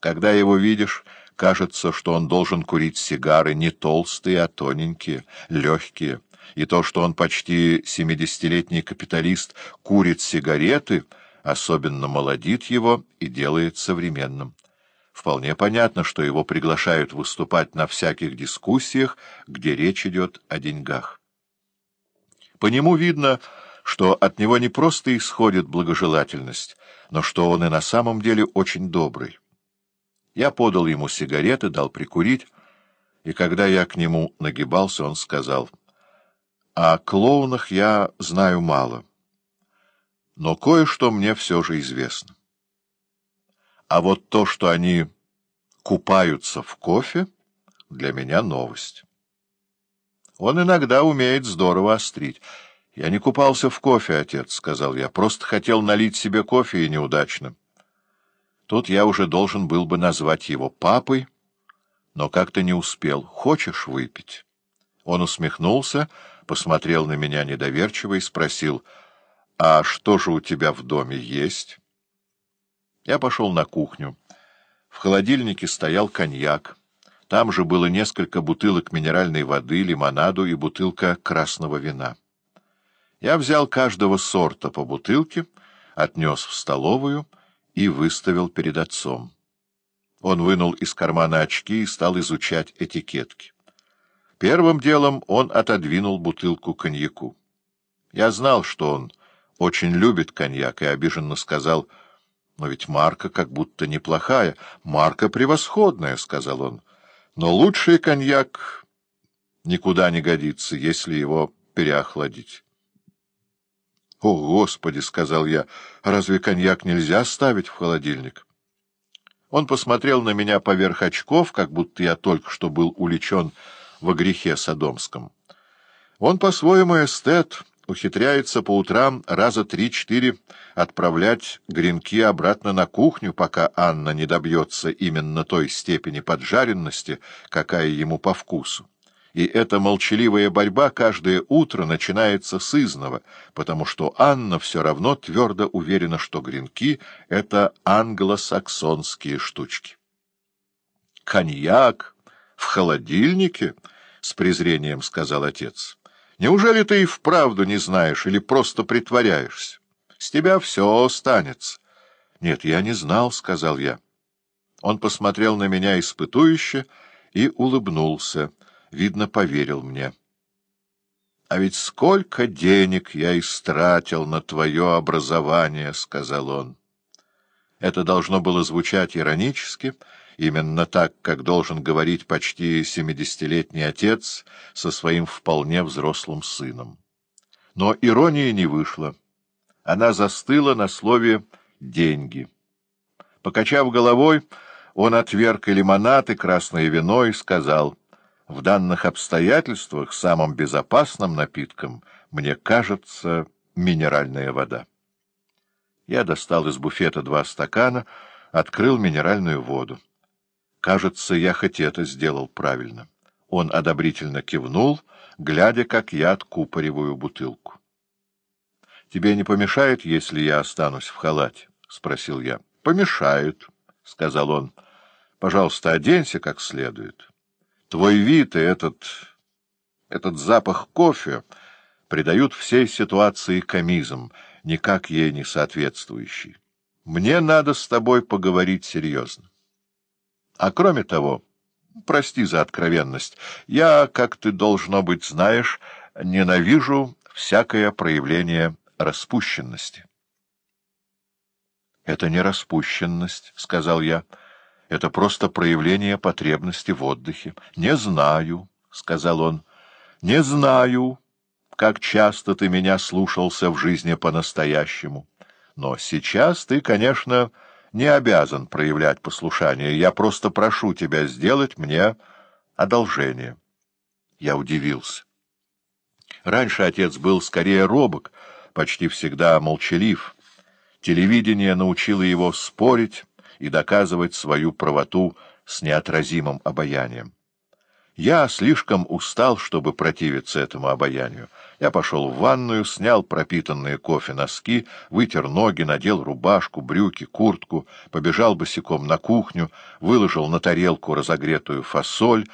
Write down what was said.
Когда его видишь, кажется, что он должен курить сигары не толстые, а тоненькие, легкие. И то, что он почти семидесятилетний капиталист курит сигареты, особенно молодит его и делает современным. Вполне понятно, что его приглашают выступать на всяких дискуссиях, где речь идет о деньгах. По нему видно, что от него не просто исходит благожелательность, но что он и на самом деле очень добрый. Я подал ему сигареты, дал прикурить, и когда я к нему нагибался, он сказал, «О клоунах я знаю мало, но кое-что мне все же известно. А вот то, что они купаются в кофе, для меня новость. Он иногда умеет здорово острить. «Я не купался в кофе, отец», — сказал я. «Просто хотел налить себе кофе, и неудачно». Тут я уже должен был бы назвать его папой, но как-то не успел. «Хочешь выпить?» Он усмехнулся, посмотрел на меня недоверчиво и спросил, «А что же у тебя в доме есть?» Я пошел на кухню. В холодильнике стоял коньяк. Там же было несколько бутылок минеральной воды, лимонаду и бутылка красного вина. Я взял каждого сорта по бутылке, отнес в столовую и выставил перед отцом. Он вынул из кармана очки и стал изучать этикетки. Первым делом он отодвинул бутылку коньяку. Я знал, что он очень любит коньяк, и обиженно сказал — но ведь марка как будто неплохая. Марка превосходная, — сказал он. Но лучший коньяк никуда не годится, если его переохладить. — О, Господи! — сказал я. — Разве коньяк нельзя ставить в холодильник? Он посмотрел на меня поверх очков, как будто я только что был уличен во грехе содомском. Он по-своему эстет, ухитряется по утрам раза три-четыре отправлять гренки обратно на кухню, пока Анна не добьется именно той степени поджаренности, какая ему по вкусу. И эта молчаливая борьба каждое утро начинается с изного, потому что Анна все равно твердо уверена, что гренки — это англосаксонские штучки. «Коньяк в холодильнике?» — с презрением сказал отец. Неужели ты и вправду не знаешь или просто притворяешься? С тебя все останется. — Нет, я не знал, — сказал я. Он посмотрел на меня испытующе и улыбнулся. Видно, поверил мне. — А ведь сколько денег я истратил на твое образование, — сказал он. Это должно было звучать иронически, — именно так, как должен говорить почти семидесятилетний отец со своим вполне взрослым сыном. Но ирония не вышла. Она застыла на слове «деньги». Покачав головой, он отверг и лимонад, и красное вино и сказал, «В данных обстоятельствах самым безопасным напитком, мне кажется, минеральная вода». Я достал из буфета два стакана, открыл минеральную воду. Кажется, я хоть это сделал правильно. Он одобрительно кивнул, глядя, как я откупориваю бутылку. — Тебе не помешает, если я останусь в халате? — спросил я. — Помешает, — сказал он. — Пожалуйста, оденься как следует. Твой вид и этот... этот запах кофе придают всей ситуации комизм, никак ей не соответствующий. Мне надо с тобой поговорить серьезно. А кроме того, прости за откровенность, я, как ты, должно быть, знаешь, ненавижу всякое проявление распущенности. — Это не распущенность, — сказал я, — это просто проявление потребности в отдыхе. — Не знаю, — сказал он, — не знаю, как часто ты меня слушался в жизни по-настоящему. Но сейчас ты, конечно, не обязан проявлять послушание. Я просто прошу тебя сделать мне одолжение. Я удивился. Раньше отец был скорее робок, почти всегда молчалив. Телевидение научило его спорить и доказывать свою правоту с неотразимым обаянием. Я слишком устал, чтобы противиться этому обаянию. Я пошел в ванную, снял пропитанные кофе носки, вытер ноги, надел рубашку, брюки, куртку, побежал босиком на кухню, выложил на тарелку разогретую фасоль,